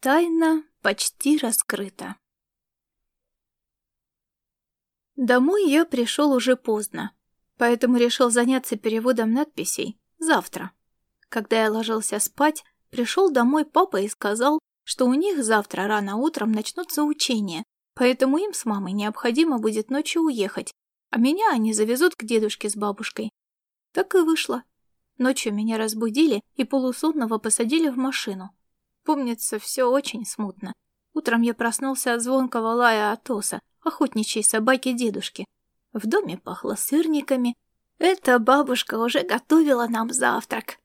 Тайна почти раскрыта. Домой я пришел уже поздно, поэтому решил заняться переводом надписей завтра. Когда я ложился спать, пришел домой папа и сказал, что у них завтра рано утром начнутся учения, поэтому им с мамой необходимо будет ночью уехать, а меня они завезут к дедушке с бабушкой. Так и вышло. Ночью меня разбудили и полусонного посадили в машину. Помнится, все очень смутно. Утром я проснулся от звонкого лая Атоса, охотничьей собаки дедушки. В доме пахло сырниками. Эта бабушка уже готовила нам завтрак.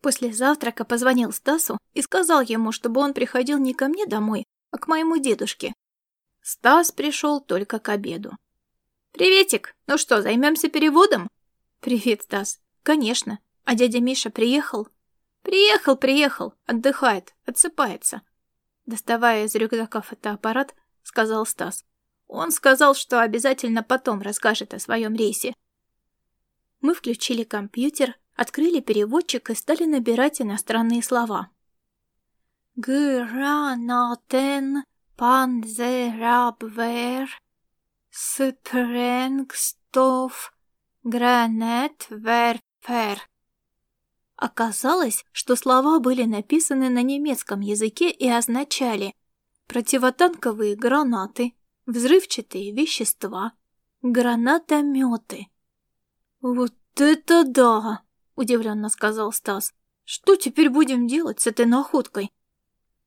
После завтрака позвонил Стасу и сказал ему, чтобы он приходил не ко мне домой, а к моему дедушке. Стас пришел только к обеду. «Приветик! Ну что, займемся переводом?» «Привет, Стас. Конечно. А дядя Миша приехал?» «Приехал, приехал. Отдыхает, отсыпается». Доставая из рюкзака фотоаппарат, сказал Стас. Он сказал, что обязательно потом расскажет о своем рейсе. Мы включили компьютер, открыли переводчик и стали набирать иностранные слова. Гранатен панзерабвер спренгстов гранат верфер. Оказалось, что слова были написаны на немецком языке и означали противотанковые гранаты, взрывчатые вещества, гранатометы. «Вот это да!» — удивленно сказал Стас. «Что теперь будем делать с этой находкой?»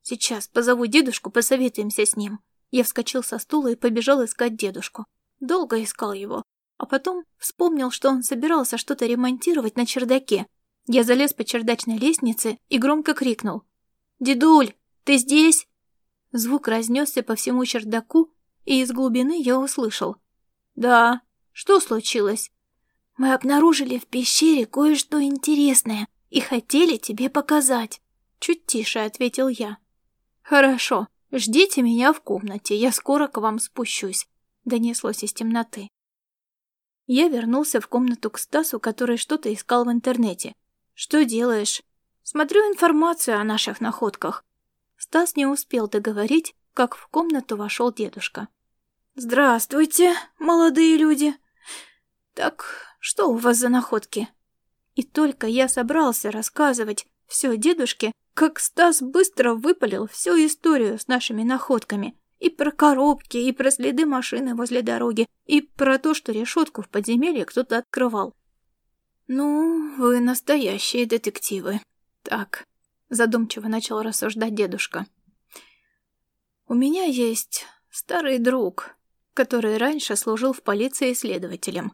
«Сейчас позову дедушку, посоветуемся с ним». Я вскочил со стула и побежал искать дедушку. Долго искал его, а потом вспомнил, что он собирался что-то ремонтировать на чердаке. Я залез по чердачной лестнице и громко крикнул. «Дедуль, ты здесь?» Звук разнесся по всему чердаку, и из глубины я услышал. «Да, что случилось?» «Мы обнаружили в пещере кое-что интересное и хотели тебе показать», — чуть тише ответил я. «Хорошо, ждите меня в комнате, я скоро к вам спущусь», — донеслось из темноты. Я вернулся в комнату к Стасу, который что-то искал в интернете. «Что делаешь?» «Смотрю информацию о наших находках». Стас не успел договорить, как в комнату вошел дедушка. «Здравствуйте, молодые люди!» «Так, что у вас за находки?» И только я собрался рассказывать все дедушке, как Стас быстро выпалил всю историю с нашими находками. И про коробки, и про следы машины возле дороги, и про то, что решетку в подземелье кто-то открывал. «Ну, вы настоящие детективы. Так», — задумчиво начал рассуждать дедушка. «У меня есть старый друг, который раньше служил в полиции следователем.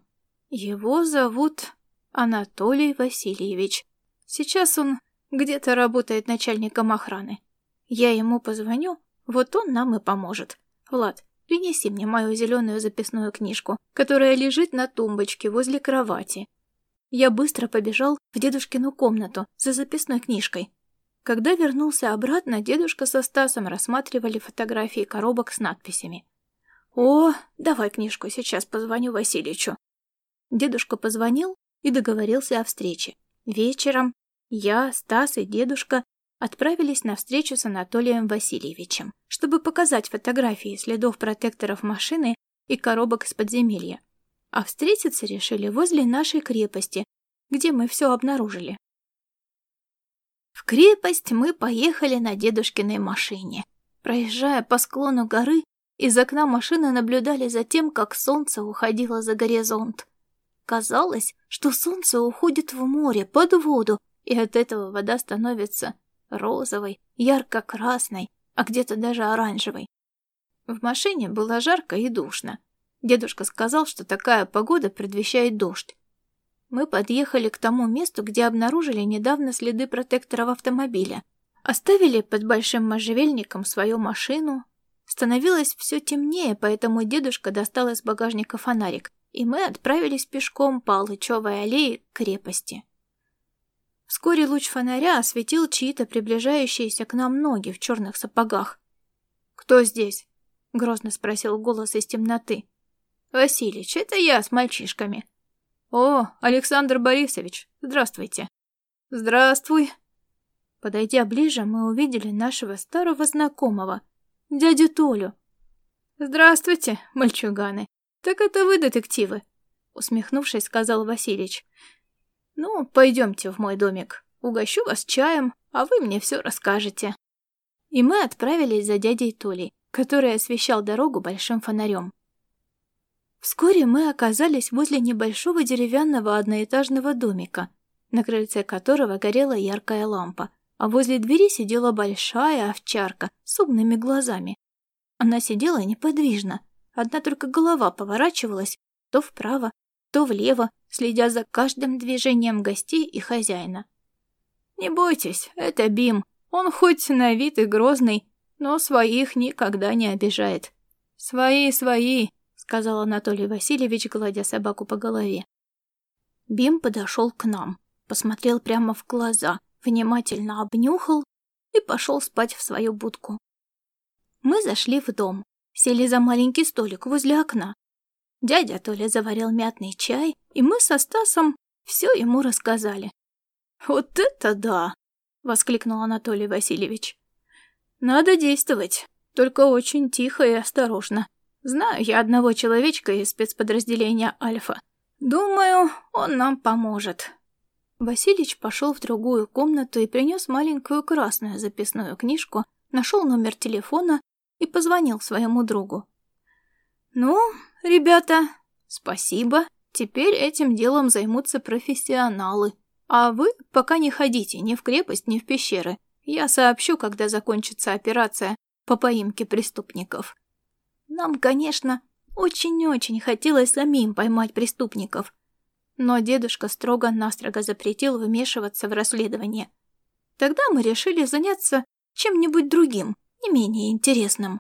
Его зовут Анатолий Васильевич. Сейчас он где-то работает начальником охраны. Я ему позвоню, вот он нам и поможет. Влад, принеси мне мою зеленую записную книжку, которая лежит на тумбочке возле кровати. Я быстро побежал в дедушкину комнату за записной книжкой. Когда вернулся обратно, дедушка со Стасом рассматривали фотографии коробок с надписями. «О, давай книжку, сейчас позвоню Васильевичу». Дедушка позвонил и договорился о встрече. Вечером я, Стас и дедушка отправились на встречу с Анатолием Васильевичем, чтобы показать фотографии следов протекторов машины и коробок из подземелья а встретиться решили возле нашей крепости, где мы все обнаружили. В крепость мы поехали на дедушкиной машине. Проезжая по склону горы, из окна машины наблюдали за тем, как солнце уходило за горизонт. Казалось, что солнце уходит в море, под воду, и от этого вода становится розовой, ярко-красной, а где-то даже оранжевой. В машине было жарко и душно, Дедушка сказал, что такая погода предвещает дождь. Мы подъехали к тому месту, где обнаружили недавно следы протекторов автомобиля. Оставили под большим можжевельником свою машину. Становилось все темнее, поэтому дедушка достал из багажника фонарик, и мы отправились пешком по Алычевой аллее к крепости. Вскоре луч фонаря осветил чьи-то приближающиеся к нам ноги в черных сапогах. «Кто здесь?» — грозно спросил голос из темноты. «Василич, это я с мальчишками». «О, Александр Борисович, здравствуйте». «Здравствуй». Подойдя ближе, мы увидели нашего старого знакомого, дядю Толю. «Здравствуйте, мальчуганы. Так это вы детективы?» Усмехнувшись, сказал Василич. «Ну, пойдемте в мой домик. Угощу вас чаем, а вы мне все расскажете». И мы отправились за дядей Толей, который освещал дорогу большим фонарем. Вскоре мы оказались возле небольшого деревянного одноэтажного домика, на крыльце которого горела яркая лампа а возле двери сидела большая овчарка с умными глазами. Она сидела неподвижно, одна только голова поворачивалась то вправо, то влево, следя за каждым движением гостей и хозяина. «Не бойтесь, это Бим. Он хоть на вид и грозный, но своих никогда не обижает». «Свои, свои», — сказал Анатолий Васильевич, гладя собаку по голове. Бим подошел к нам, посмотрел прямо в глаза — внимательно обнюхал и пошел спать в свою будку. Мы зашли в дом, сели за маленький столик возле окна. Дядя Толя заварил мятный чай, и мы со Стасом все ему рассказали. «Вот это да!» — воскликнул Анатолий Васильевич. «Надо действовать, только очень тихо и осторожно. Знаю я одного человечка из спецподразделения «Альфа». Думаю, он нам поможет. Василич пошел в другую комнату и принес маленькую красную записную книжку, нашел номер телефона и позвонил своему другу. «Ну, ребята, спасибо. Теперь этим делом займутся профессионалы. А вы пока не ходите ни в крепость, ни в пещеры. Я сообщу, когда закончится операция по поимке преступников. Нам, конечно, очень-очень хотелось самим поймать преступников, но дедушка строго-настрого запретил вмешиваться в расследование. Тогда мы решили заняться чем-нибудь другим, не менее интересным.